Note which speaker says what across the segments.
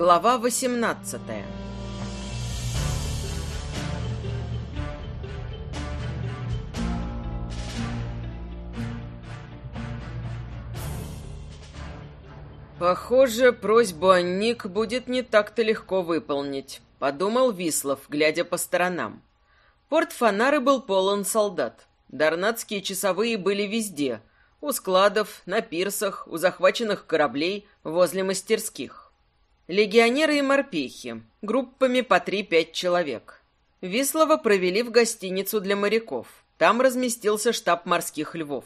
Speaker 1: Глава 18 Похоже, просьбу Анник будет не так-то легко выполнить, подумал Вислов, глядя по сторонам. Порт Фонары был полон солдат. Дарнатские часовые были везде, у складов, на пирсах, у захваченных кораблей, возле мастерских. Легионеры и морпехи, группами по 3-5 человек. Вислова провели в гостиницу для моряков. Там разместился штаб морских львов.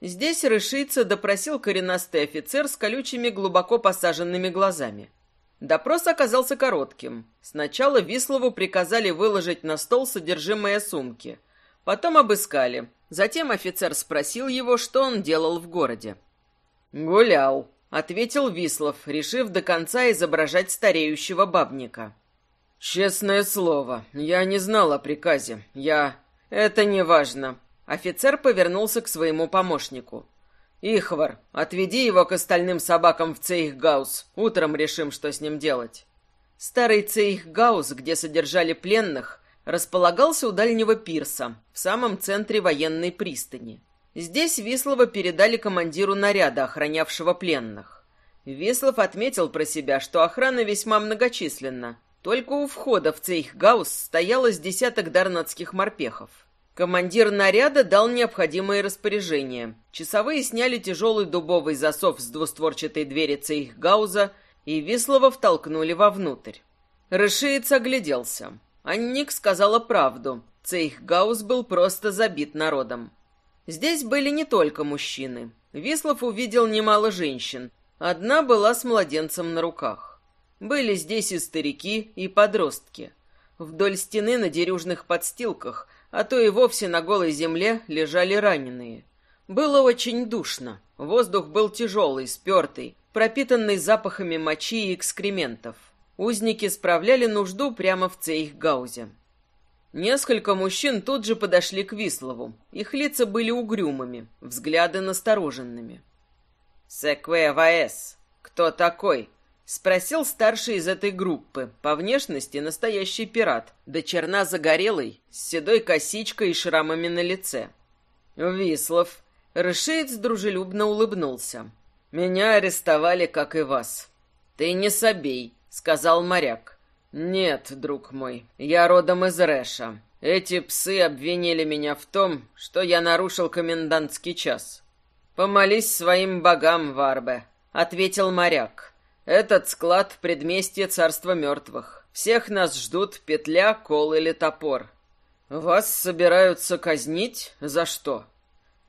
Speaker 1: Здесь рышица допросил коренастый офицер с колючими глубоко посаженными глазами. Допрос оказался коротким. Сначала Вислову приказали выложить на стол содержимое сумки. Потом обыскали, Затем офицер спросил его, что он делал в городе. «Гулял», — ответил Вислов, решив до конца изображать стареющего бабника. «Честное слово, я не знал о приказе. Я...» «Это не важно». Офицер повернулся к своему помощнику. «Ихвар, отведи его к остальным собакам в Цейхгаус. Утром решим, что с ним делать». Старый Цейхгаус, где содержали пленных, располагался у дальнего пирса, в самом центре военной пристани. Здесь Вислова передали командиру наряда, охранявшего пленных. Вислов отметил про себя, что охрана весьма многочисленна. Только у входа в Цейхгаус стояло с десяток дарнатских морпехов. Командир наряда дал необходимые распоряжения. Часовые сняли тяжелый дубовый засов с двустворчатой двери Цейхгауза и Вислова втолкнули вовнутрь. Рышиец огляделся. Анник сказала правду. Цейхгаус был просто забит народом. Здесь были не только мужчины. Вислов увидел немало женщин. Одна была с младенцем на руках. Были здесь и старики, и подростки. Вдоль стены на дерюжных подстилках, а то и вовсе на голой земле, лежали раненые. Было очень душно. Воздух был тяжелый, спертый, пропитанный запахами мочи и экскрементов. Узники справляли нужду прямо в Цейхгаузе. Несколько мужчин тут же подошли к Вислову. Их лица были угрюмыми, взгляды настороженными. «Секве Ваэс, кто такой?» — спросил старший из этой группы, по внешности настоящий пират, да черна загорелый, с седой косичкой и шрамами на лице. «Вислов». Рышеец дружелюбно улыбнулся. «Меня арестовали, как и вас. Ты не собей, сказал моряк. «Нет, друг мой, я родом из Рэша. Эти псы обвинили меня в том, что я нарушил комендантский час». «Помолись своим богам, Варбе», — ответил моряк. «Этот склад — предместье царства мертвых. Всех нас ждут петля, кол или топор. Вас собираются казнить? За что?»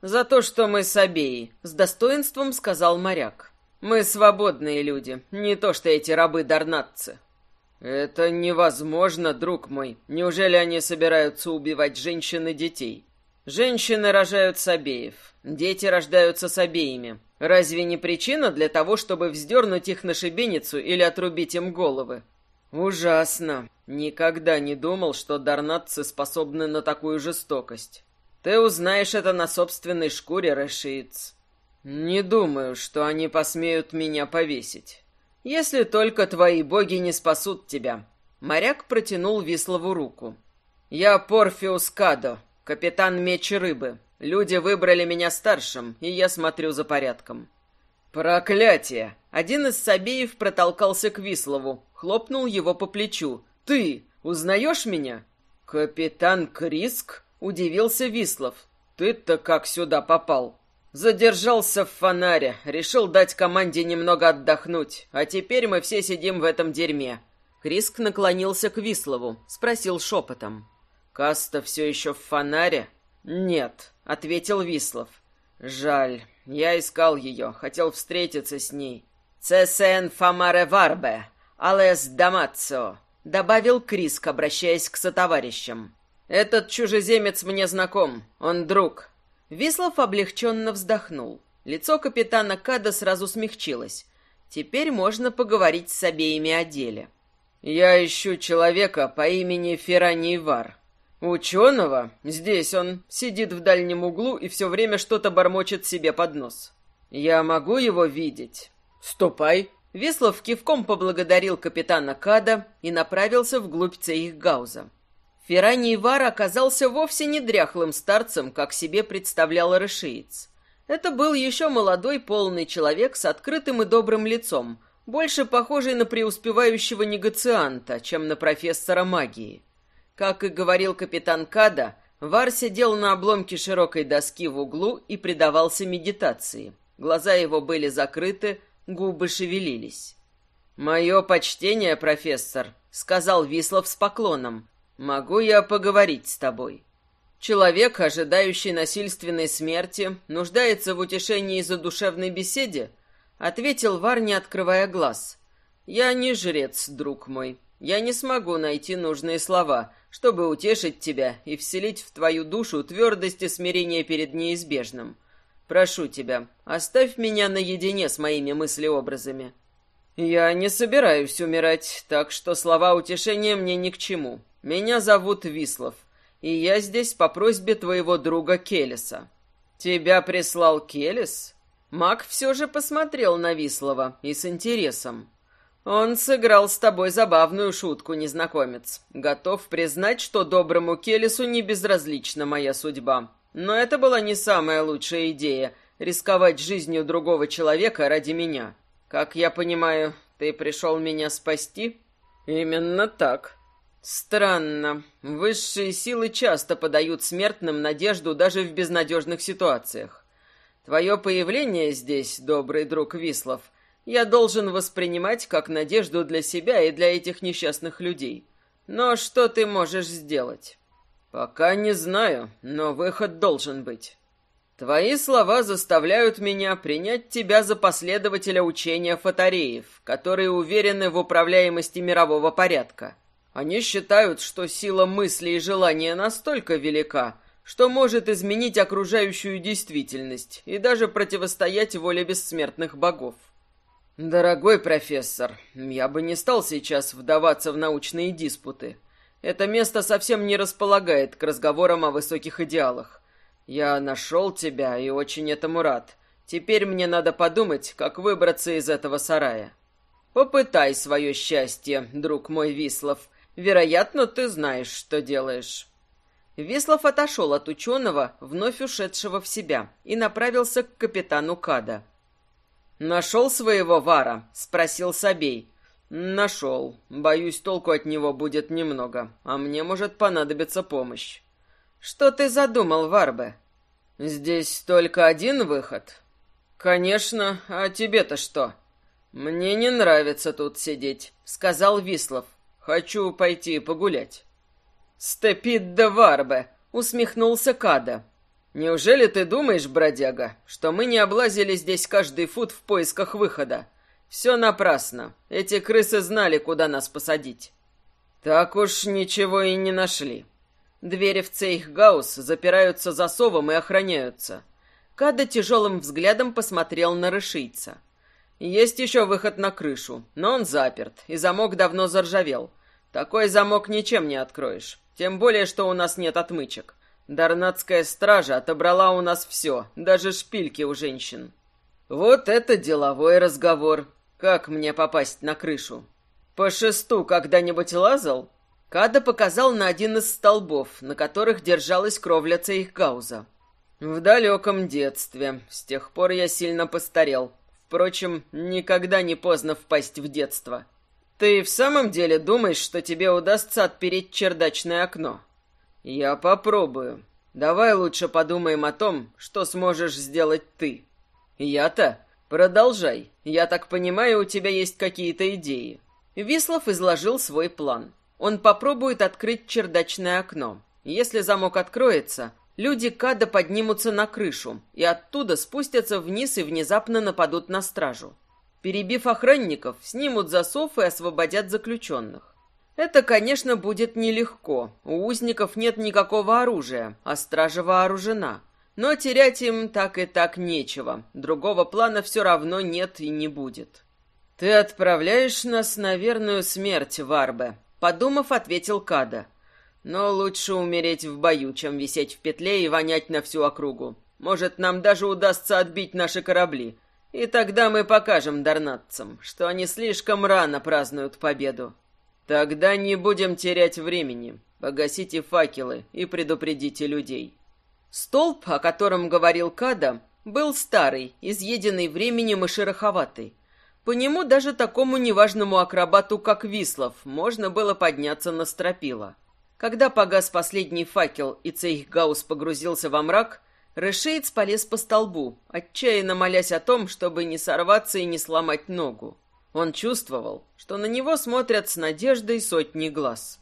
Speaker 1: «За то, что мы сабеи», — с достоинством сказал моряк. Мы свободные люди, не то что эти рабы-дарнатцы. Это невозможно, друг мой. Неужели они собираются убивать женщин и детей? Женщины рожают с обеев, дети рождаются с обеими. Разве не причина для того, чтобы вздернуть их на шибеницу или отрубить им головы? Ужасно. Никогда не думал, что дарнатцы способны на такую жестокость. Ты узнаешь это на собственной шкуре, Решиц. «Не думаю, что они посмеют меня повесить. Если только твои боги не спасут тебя». Моряк протянул Вислову руку. «Я Порфиус Кадо, капитан Мечи Рыбы. Люди выбрали меня старшим, и я смотрю за порядком». «Проклятие!» Один из Сабеев протолкался к Вислову, хлопнул его по плечу. «Ты узнаешь меня?» «Капитан Криск?» — удивился Вислов. «Ты-то как сюда попал?» Задержался в фонаре, решил дать команде немного отдохнуть, а теперь мы все сидим в этом дерьме. Криск наклонился к Вислову, спросил шепотом. «Каста все еще в фонаре?» «Нет», — ответил Вислов. «Жаль, я искал ее, хотел встретиться с ней». «Цесен фамаре варбе, алес дамаццо», — добавил Криск, обращаясь к сотоварищам. «Этот чужеземец мне знаком, он друг, Вислов облегченно вздохнул. Лицо капитана Када сразу смягчилось. Теперь можно поговорить с обеими о деле. «Я ищу человека по имени Ферраний Вар. Ученого? Здесь он. Сидит в дальнем углу и все время что-то бормочет себе под нос. Я могу его видеть?» «Ступай». Вислов кивком поблагодарил капитана Када и направился вглубь Цейхгауза. Ферраний Вар оказался вовсе не дряхлым старцем, как себе представлял Рышиец. Это был еще молодой полный человек с открытым и добрым лицом, больше похожий на преуспевающего негацианта, чем на профессора магии. Как и говорил капитан Када, Вар сидел на обломке широкой доски в углу и предавался медитации. Глаза его были закрыты, Губы шевелились. «Мое почтение, профессор», — сказал Вислов с поклоном. «Могу я поговорить с тобой?» Человек, ожидающий насильственной смерти, нуждается в утешении за душевной беседе, ответил Вар, не открывая глаз. Я не жрец, друг мой. Я не смогу найти нужные слова, чтобы утешить тебя и вселить в твою душу твердость и смирение перед неизбежным. Прошу тебя, оставь меня наедине с моими мыслеобразами. Я не собираюсь умирать, так что слова утешения мне ни к чему. Меня зовут Вислов, и я здесь по просьбе твоего друга Келеса. Тебя прислал Келес? Мак все же посмотрел на Вислова и с интересом. Он сыграл с тобой забавную шутку, незнакомец. Готов признать, что доброму Келесу не безразлична моя судьба. Но это была не самая лучшая идея — рисковать жизнью другого человека ради меня. Как я понимаю, ты пришел меня спасти? Именно так. Странно. Высшие силы часто подают смертным надежду даже в безнадежных ситуациях. Твое появление здесь, добрый друг Вислов, я должен воспринимать как надежду для себя и для этих несчастных людей. Но что ты можешь сделать? Пока не знаю, но выход должен быть. Твои слова заставляют меня принять тебя за последователя учения фатареев, которые уверены в управляемости мирового порядка. Они считают, что сила мысли и желания настолько велика, что может изменить окружающую действительность и даже противостоять воле бессмертных богов. Дорогой профессор, я бы не стал сейчас вдаваться в научные диспуты. Это место совсем не располагает к разговорам о высоких идеалах. Я нашел тебя и очень этому рад. Теперь мне надо подумать, как выбраться из этого сарая. Попытай свое счастье, друг мой Вислов. Вероятно, ты знаешь, что делаешь. Вислов отошел от ученого, вновь ушедшего в себя, и направился к капитану Када. «Нашел своего Вара?» — спросил Сабей. «Нашел. Боюсь, толку от него будет немного, а мне может понадобиться помощь». «Что ты задумал, Варбе?» «Здесь только один выход?» «Конечно, а тебе-то что?» «Мне не нравится тут сидеть», — сказал Вислов. «Хочу пойти погулять». «Степит де Варбе», — усмехнулся Када. «Неужели ты думаешь, бродяга, что мы не облазили здесь каждый фут в поисках выхода? Все напрасно. Эти крысы знали, куда нас посадить. Так уж ничего и не нашли. Двери в Цейхгаус запираются засовом и охраняются. Када тяжелым взглядом посмотрел на рышийца. Есть еще выход на крышу, но он заперт, и замок давно заржавел. Такой замок ничем не откроешь. Тем более, что у нас нет отмычек. Дарнатская стража отобрала у нас все, даже шпильки у женщин. Вот это деловой разговор. Как мне попасть на крышу? По шесту когда-нибудь лазал? Када показал на один из столбов, на которых держалась кровля Цейхгауза. В далеком детстве. С тех пор я сильно постарел. Впрочем, никогда не поздно впасть в детство. Ты в самом деле думаешь, что тебе удастся отпереть чердачное окно? Я попробую. Давай лучше подумаем о том, что сможешь сделать ты. Я-то «Продолжай. Я так понимаю, у тебя есть какие-то идеи». Вислов изложил свой план. Он попробует открыть чердачное окно. Если замок откроется, люди Када поднимутся на крышу и оттуда спустятся вниз и внезапно нападут на стражу. Перебив охранников, снимут засов и освободят заключенных. Это, конечно, будет нелегко. У узников нет никакого оружия, а стража вооружена. Но терять им так и так нечего. Другого плана все равно нет и не будет. «Ты отправляешь нас на верную смерть, Варбе», — подумав, ответил Када. «Но лучше умереть в бою, чем висеть в петле и вонять на всю округу. Может, нам даже удастся отбить наши корабли. И тогда мы покажем дарнатцам, что они слишком рано празднуют победу. Тогда не будем терять времени. Погасите факелы и предупредите людей. Столб, о котором говорил Када, был старый, изъеденный временем и шероховатый. По нему даже такому неважному акробату, как Вислов, можно было подняться на стропила. Когда погас последний факел и Цейхгаус погрузился во мрак, Решейц полез по столбу, отчаянно молясь о том, чтобы не сорваться и не сломать ногу. Он чувствовал, что на него смотрят с надеждой сотни глаз.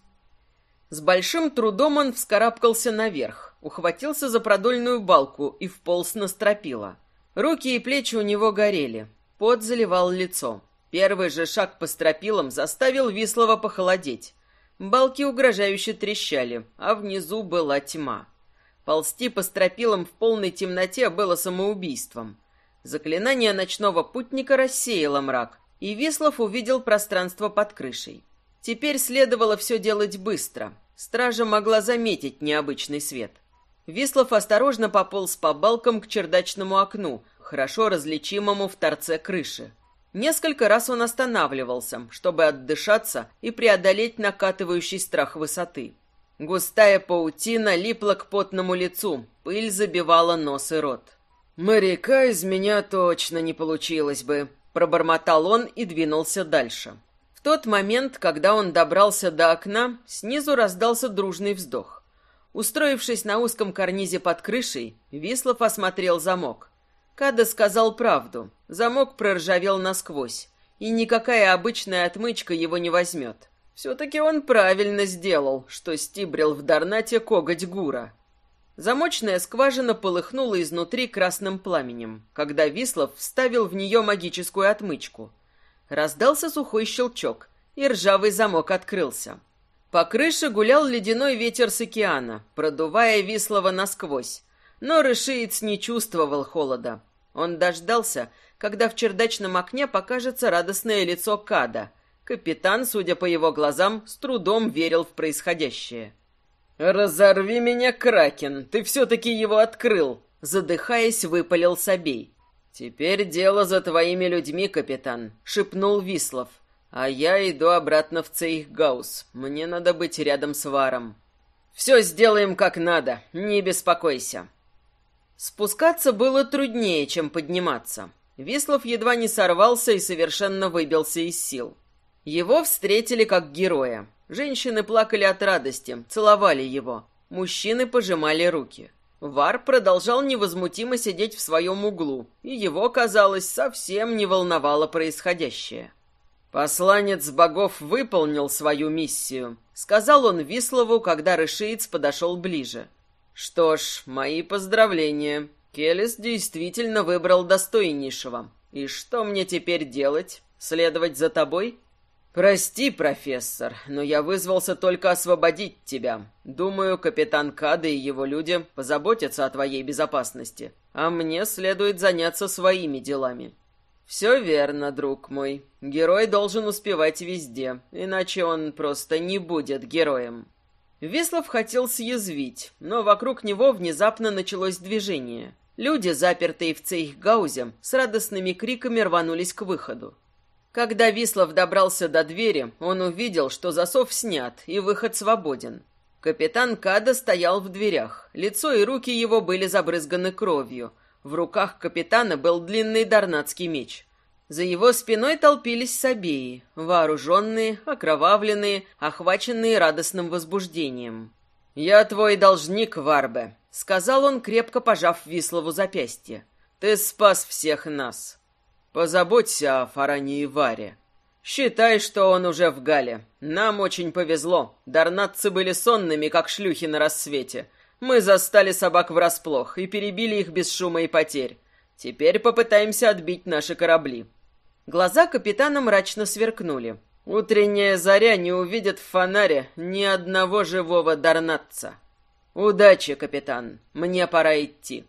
Speaker 1: С большим трудом он вскарабкался наверх, ухватился за продольную балку и вполз на стропила. Руки и плечи у него горели, пот заливал лицо. Первый же шаг по стропилам заставил Вислова похолодеть. Балки угрожающе трещали, а внизу была тьма. Ползти по стропилам в полной темноте было самоубийством. Заклинание ночного путника рассеяло мрак, и Вислов увидел пространство под крышей. Теперь следовало все делать быстро. Стража могла заметить необычный свет. Вислов осторожно пополз по балкам к чердачному окну, хорошо различимому в торце крыши. Несколько раз он останавливался, чтобы отдышаться и преодолеть накатывающий страх высоты. Густая паутина липла к потному лицу, пыль забивала нос и рот. «Моряка из меня точно не получилось бы», Пробормотал он и двинулся дальше. В тот момент, когда он добрался до окна, снизу раздался дружный вздох. Устроившись на узком карнизе под крышей, Вислов осмотрел замок. Када сказал правду. Замок проржавел насквозь, и никакая обычная отмычка его не возьмет. Все-таки он правильно сделал, что стибрил в Дарнате коготь Гура. Замочная скважина полыхнула изнутри красным пламенем, когда Вислов вставил в нее магическую отмычку. Раздался сухой щелчок, и ржавый замок открылся. По крыше гулял ледяной ветер с океана, продувая Вислова насквозь. Но Рышиец не чувствовал холода. Он дождался, когда в чердачном окне покажется радостное лицо Када. Капитан, судя по его глазам, с трудом верил в происходящее. «Разорви меня, Кракен! Ты все-таки его открыл!» Задыхаясь, выпалил Собей. «Теперь дело за твоими людьми, капитан», — шепнул Вислов. «А я иду обратно в Цейхгаус. Мне надо быть рядом с Варом». «Все сделаем как надо, не беспокойся». Спускаться было труднее, чем подниматься. Вислов едва не сорвался и совершенно выбился из сил. Его встретили как героя. Женщины плакали от радости, целовали его. Мужчины пожимали руки. Вар продолжал невозмутимо сидеть в своем углу, и его, казалось, совсем не волновало происходящее. «Посланец богов выполнил свою миссию», — сказал он Вислову, когда Рышиец подошел ближе. «Что ж, мои поздравления. Келес действительно выбрал достойнейшего. И что мне теперь делать? Следовать за тобой?» «Прости, профессор, но я вызвался только освободить тебя. Думаю, капитан Када и его люди позаботятся о твоей безопасности, а мне следует заняться своими делами». «Все верно, друг мой. Герой должен успевать везде, иначе он просто не будет героем». Веслов хотел съязвить, но вокруг него внезапно началось движение. Люди, запертые в Цейхгаузе, с радостными криками рванулись к выходу. Когда Вислов добрался до двери, он увидел, что засов снят и выход свободен. Капитан Када стоял в дверях. Лицо и руки его были забрызганы кровью. В руках капитана был длинный дарнатский меч. За его спиной толпились сабеи, вооруженные, окровавленные, охваченные радостным возбуждением. «Я твой должник, Варбе», — сказал он, крепко пожав Вислову запястье. «Ты спас всех нас». Позаботься о Фаране и Варе. Считай, что он уже в Гале. Нам очень повезло. Дарнатцы были сонными, как шлюхи на рассвете. Мы застали собак врасплох и перебили их без шума и потерь. Теперь попытаемся отбить наши корабли. Глаза капитана мрачно сверкнули. Утренняя заря не увидит в фонаре ни одного живого дарнатца. Удачи, капитан. Мне пора идти.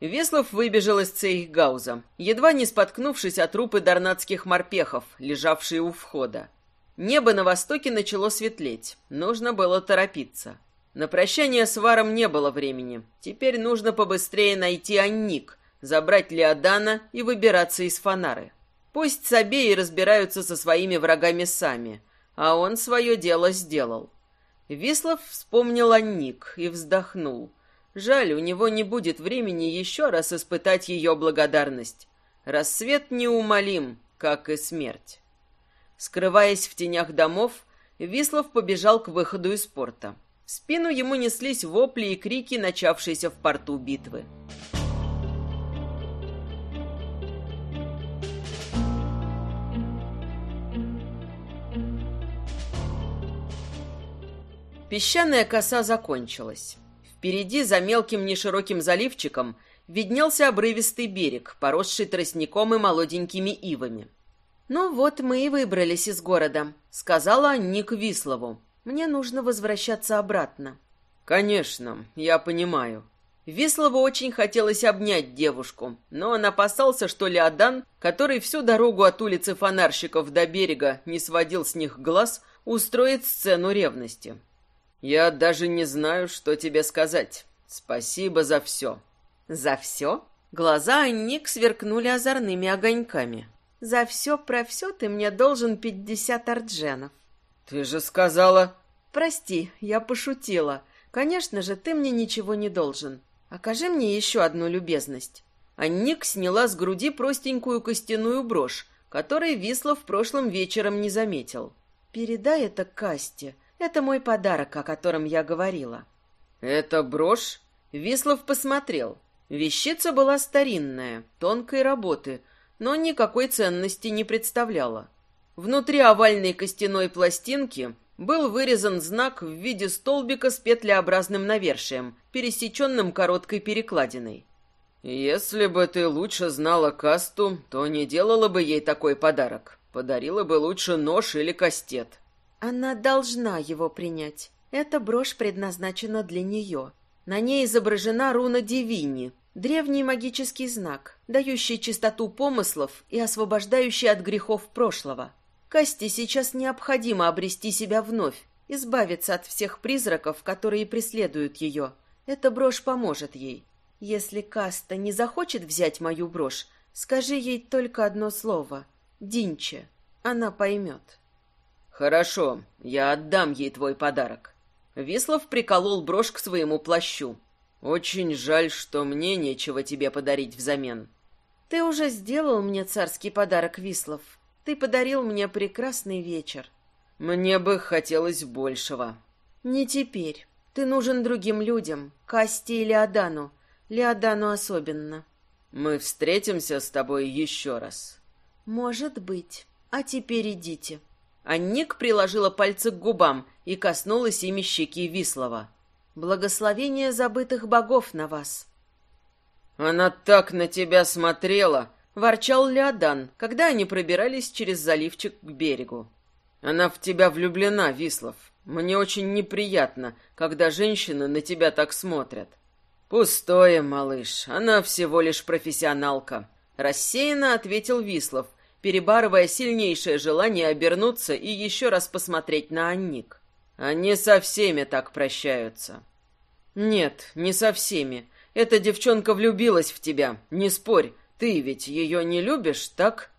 Speaker 1: Веслов выбежал из Цейхгауза, едва не споткнувшись от трупы дарнатских морпехов, лежавшие у входа. Небо на востоке начало светлеть, нужно было торопиться. На прощание с Варом не было времени. Теперь нужно побыстрее найти Анник, забрать Леодана и выбираться из Фонары. Пусть Сабеи разбираются со своими врагами сами, а он свое дело сделал. Вислов вспомнил о Ник и вздохнул. Жаль, у него не будет времени еще раз испытать ее благодарность. Рассвет неумолим, как и смерть. Скрываясь в тенях домов, Вислов побежал к выходу из порта. В спину ему неслись вопли и крики, начавшиеся в порту битвы. Песчаная коса закончилась. Впереди, за мелким нешироким заливчиком, виднелся обрывистый берег, поросший тростником и молоденькими ивами. «Ну вот мы и выбрались из города», — сказала Ник Вислову. «Мне нужно возвращаться обратно».
Speaker 2: «Конечно, я понимаю».
Speaker 1: Вислову очень хотелось обнять девушку, но он опасался, что Леодан, который всю дорогу от улицы фонарщиков до берега не сводил с них глаз, устроит сцену ревности. Я даже не знаю, что тебе сказать. Спасибо за все.
Speaker 3: За все? Глаза Ник сверкнули озорными огоньками. За все про все ты мне должен пятьдесят ардженов.
Speaker 2: Ты же сказала...
Speaker 3: Прости, я пошутила. Конечно же, ты мне ничего не должен. Окажи мне еще одну любезность.
Speaker 1: А Ник сняла с груди простенькую костяную брошь, которой Вислов прошлым вечером не заметил.
Speaker 3: Передай это Касте. Это мой подарок, о котором я говорила.
Speaker 1: Это брошь? Вислов посмотрел. Вещица была старинная, тонкой работы, но никакой ценности не представляла. Внутри овальной костяной пластинки был вырезан знак в виде столбика с петлеобразным навершием, пересеченным короткой перекладиной. «Если бы ты лучше знала касту, то не делала бы ей такой подарок. Подарила бы лучше нож или кастет».
Speaker 3: Она должна его принять. Эта брошь предназначена для нее. На ней изображена руна Дивини, древний магический знак, дающий чистоту помыслов и освобождающий от грехов прошлого. Касте сейчас необходимо обрести себя вновь, избавиться от всех призраков, которые преследуют ее. Эта брошь поможет ей. Если Каста не захочет взять мою брошь, скажи ей только одно слово — Динче. Она поймет.
Speaker 1: «Хорошо, я отдам ей твой подарок». Вислов приколол брошь к своему плащу. «Очень жаль, что мне нечего тебе подарить взамен».
Speaker 3: «Ты уже сделал мне царский подарок, Вислов. Ты подарил мне прекрасный вечер».
Speaker 1: «Мне бы хотелось большего».
Speaker 3: «Не теперь. Ты нужен другим людям, Касте и Леодану. Леодану особенно».
Speaker 1: «Мы встретимся с тобой еще раз».
Speaker 3: «Может быть. А теперь идите».
Speaker 1: А Ник приложила пальцы к губам и коснулась ими щеки Вислова.
Speaker 3: «Благословение забытых богов на вас!»
Speaker 1: «Она так на тебя смотрела!» — ворчал Леодан, когда они пробирались через заливчик к берегу. «Она в тебя влюблена, Вислов. Мне очень неприятно, когда женщины на тебя так смотрят». «Пустое, малыш. Она всего лишь профессионалка», — рассеянно ответил Вислов, перебарывая сильнейшее желание обернуться и еще раз посмотреть на Анник. Они со всеми так прощаются. Нет, не со всеми. Эта девчонка влюбилась в тебя, не спорь. Ты ведь ее не любишь, так?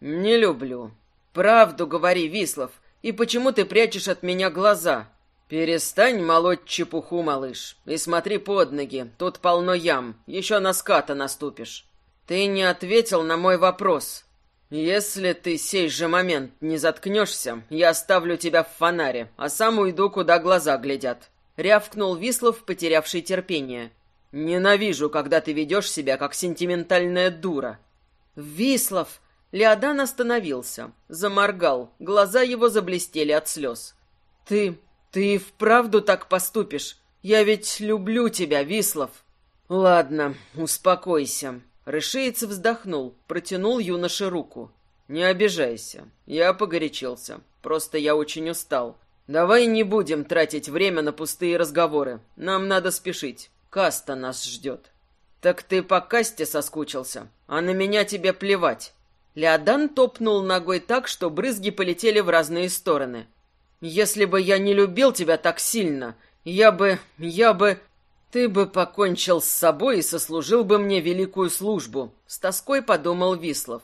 Speaker 1: Не люблю. Правду говори, Вислов. И почему ты прячешь от меня глаза? Перестань молоть чепуху, малыш, и смотри под ноги. Тут полно ям. Еще на ската наступишь. Ты не ответил на мой вопрос. «Если ты сей же момент не заткнешься, я оставлю тебя в фонаре, а сам уйду, куда глаза глядят», — рявкнул Вислов, потерявший терпение. «Ненавижу, когда ты ведешь себя, как сентиментальная дура». «Вислов!» Леодан остановился, заморгал, глаза его заблестели от слез. «Ты... ты вправду так поступишь? Я ведь люблю тебя, Вислов!» «Ладно, успокойся. Рышеец вздохнул, протянул юноше руку. «Не обижайся. Я погорячился. Просто я очень устал. Давай не будем тратить время на пустые разговоры. Нам надо спешить. Каста нас ждет». «Так ты по касте соскучился, а на меня тебе плевать». Леодан топнул ногой так, что брызги полетели в разные стороны. «Если бы я не любил тебя так сильно, я бы... я бы...» «Ты бы покончил с собой и сослужил бы мне великую службу», — с тоской подумал Вислов.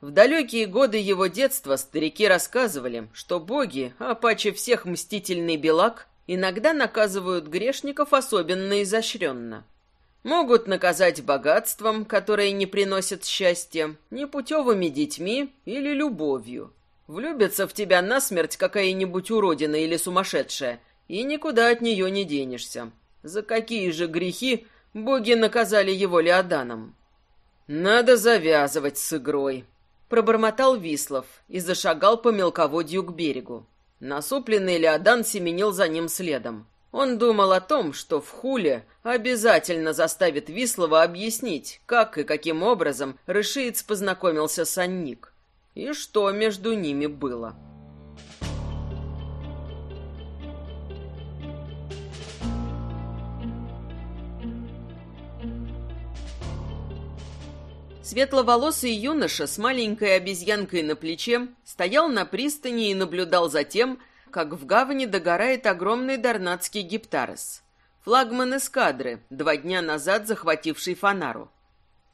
Speaker 1: В далекие годы его детства старики рассказывали, что боги, а всех мстительный белак, иногда наказывают грешников особенно изощренно. Могут наказать богатством, которое не приносит счастья, непутевыми детьми или любовью. Влюбится в тебя насмерть какая-нибудь уродина или сумасшедшая, и никуда от нее не денешься. За какие же грехи боги наказали его Леоданом? «Надо завязывать с игрой», — пробормотал Вислов и зашагал по мелководью к берегу. Насупленный Леодан семенил за ним следом. Он думал о том, что в хуле обязательно заставит Вислова объяснить, как и каким образом Рышиец познакомился с Анник, и что между ними было. Светловолосый юноша с маленькой обезьянкой на плече стоял на пристани и наблюдал за тем, как в гавани догорает огромный дарнатский гиптарес. Флагман эскадры, два дня назад захвативший Фанару.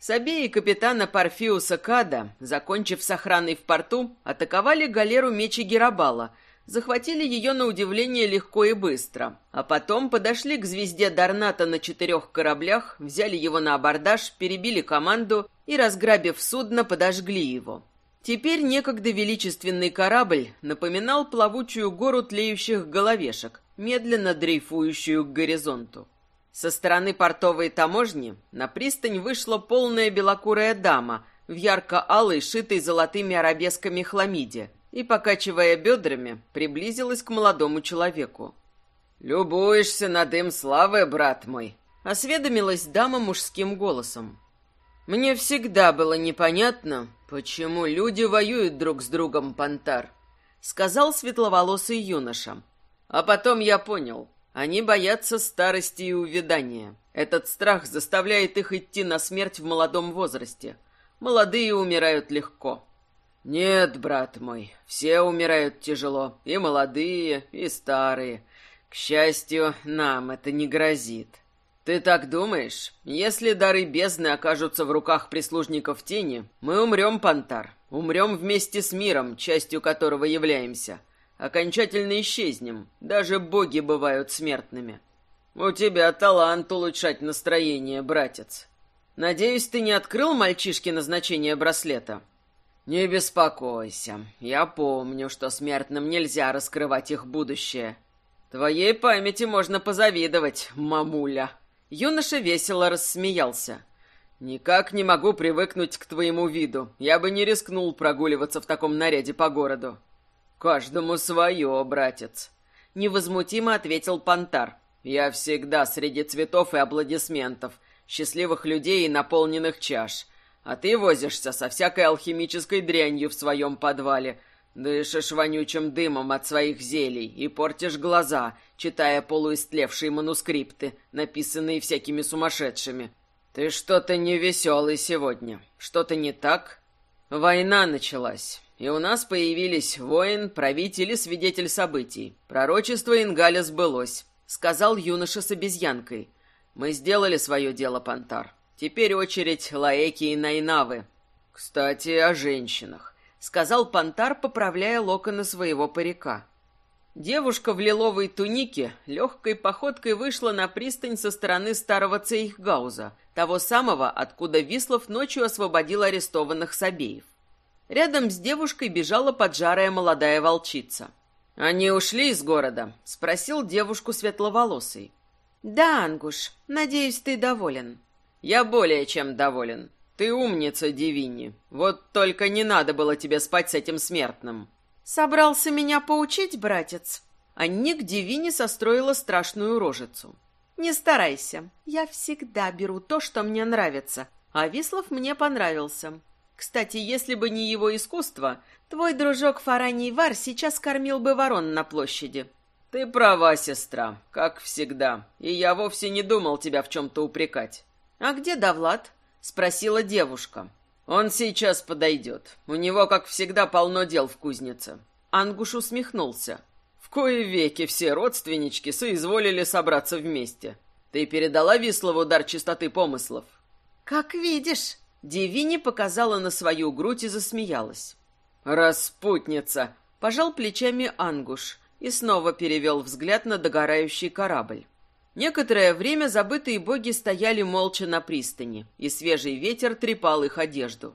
Speaker 1: Сабеи капитана Парфиуса Када, закончив с охраной в порту, атаковали галеру мечи Герабала, захватили ее на удивление легко и быстро, а потом подошли к звезде Дарната на четырех кораблях, взяли его на абордаж, перебили команду и, разграбив судно, подожгли его. Теперь некогда величественный корабль напоминал плавучую гору тлеющих головешек, медленно дрейфующую к горизонту. Со стороны портовой таможни на пристань вышла полная белокурая дама в ярко-алой, шитой золотыми арабесками хламиде и, покачивая бедрами, приблизилась к молодому человеку. «Любуешься на дым славы, брат мой?» — осведомилась дама мужским голосом. Мне всегда было непонятно, почему люди воюют друг с другом, Пантар, сказал светловолосый юноша. А потом я понял, они боятся старости и увядания. Этот страх заставляет их идти на смерть в молодом возрасте. Молодые умирают легко. Нет, брат мой, все умирают тяжело, и молодые, и старые. К счастью, нам это не грозит. «Ты так думаешь? Если дары бездны окажутся в руках прислужников тени, мы умрем, Пантар. Умрем вместе с миром, частью которого являемся. Окончательно исчезнем. Даже боги бывают смертными. У тебя талант улучшать настроение, братец. Надеюсь, ты не открыл мальчишке назначение браслета?» «Не беспокойся. Я помню, что смертным нельзя раскрывать их будущее. Твоей памяти можно позавидовать, мамуля». Юноша весело рассмеялся. «Никак не могу привыкнуть к твоему виду. Я бы не рискнул прогуливаться в таком наряде по городу». «Каждому свое, братец», — невозмутимо ответил Пантар. «Я всегда среди цветов и аплодисментов, счастливых людей и наполненных чаш. А ты возишься со всякой алхимической дрянью в своем подвале, Дышишь вонючим дымом от своих зелий и портишь глаза, читая полуистлевшие манускрипты, написанные всякими сумасшедшими. Ты что-то невеселый сегодня. Что-то не так? Война началась, и у нас появились воин, правитель и свидетель событий. Пророчество Ингаля сбылось, сказал юноша с обезьянкой. Мы сделали свое дело, Пантар. Теперь очередь Лаэки и Найнавы. Кстати, о женщинах сказал Пантар, поправляя локоны своего парика. Девушка в лиловой тунике легкой походкой вышла на пристань со стороны старого Цейхгауза, того самого, откуда Вислов ночью освободил арестованных Сабеев. Рядом с девушкой бежала поджарая молодая волчица. «Они ушли из города?» — спросил девушку светловолосый.
Speaker 3: «Да, Ангуш, надеюсь, ты доволен».
Speaker 1: «Я более чем доволен. «Ты умница, Дивини. Вот только не надо было тебе спать с этим смертным».
Speaker 3: «Собрался меня поучить, братец?» А Ник Дивини состроила страшную рожицу. «Не старайся. Я всегда беру то, что мне нравится. А Вислов мне понравился. Кстати, если бы не его искусство, твой дружок Фараний Вар сейчас кормил бы ворон на площади».
Speaker 1: «Ты права, сестра, как всегда. И я вовсе не думал тебя в чем-то упрекать».
Speaker 3: «А где Давлад?» спросила девушка.
Speaker 1: Он сейчас подойдет. У него, как всегда, полно дел в кузнице.
Speaker 3: Ангуш усмехнулся.
Speaker 1: В кои веки все родственнички соизволили собраться вместе.
Speaker 2: Ты передала Вислову дар чистоты помыслов?
Speaker 3: Как видишь.
Speaker 1: Девини показала на свою грудь и засмеялась.
Speaker 2: «Распутница!»
Speaker 1: — пожал плечами Ангуш и снова перевел взгляд на догорающий корабль. Некоторое время забытые боги стояли молча на пристани, и свежий ветер трепал их одежду.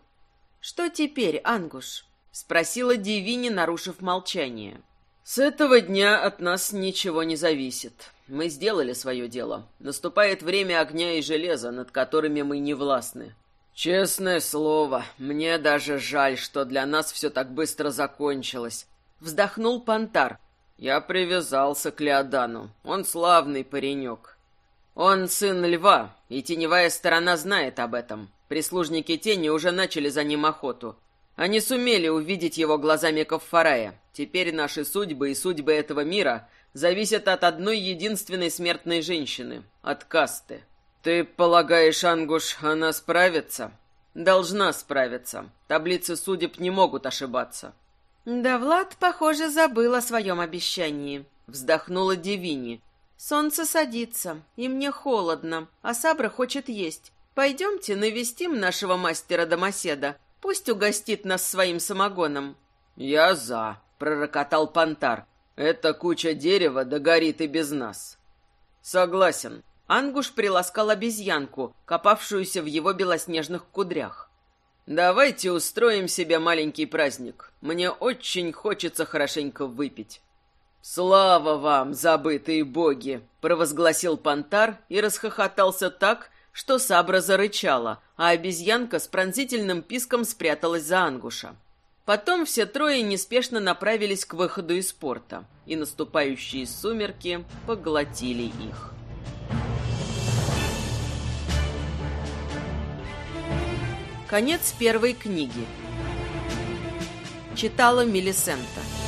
Speaker 1: «Что теперь, Ангуш?» — спросила Девини, нарушив молчание.
Speaker 2: «С этого дня от нас ничего не зависит. Мы сделали свое дело. Наступает время огня и железа, над которыми мы не властны. Честное слово, мне даже жаль, что для нас все так быстро закончилось.
Speaker 1: Вздохнул Пантар.
Speaker 2: Я привязался к Леодану. Он славный паренек. Он сын льва, и теневая сторона знает об этом. Прислужники тени уже начали за ним охоту. Они сумели увидеть его глазами Каффарая. Теперь наши судьбы и судьбы этого мира зависят от одной единственной смертной женщины, от касты. «Ты полагаешь, Ангуш, она справится?» «Должна справиться. Таблицы судеб не могут ошибаться».
Speaker 3: «Да Влад, похоже, забыл о своем обещании», — вздохнула Девини. «Солнце садится, и мне холодно, а Сабра хочет есть. Пойдемте навестим нашего мастера-домоседа. Пусть угостит нас своим самогоном».
Speaker 2: «Я за», — пророкотал Пантар. «Эта куча дерева догорит и без нас». «Согласен»,
Speaker 1: Ангуш приласкал обезьянку, копавшуюся в его белоснежных кудрях.
Speaker 2: «Давайте устроим себе маленький праздник. Мне очень хочется хорошенько выпить». «Слава вам, забытые боги!» — провозгласил Пантар и расхохотался так, что Сабра зарычала, а обезьянка с пронзительным писком спряталась за Ангуша. Потом все трое неспешно направились к выходу из порта, и наступающие сумерки поглотили их. Конец первой книги. Читала Мелисента.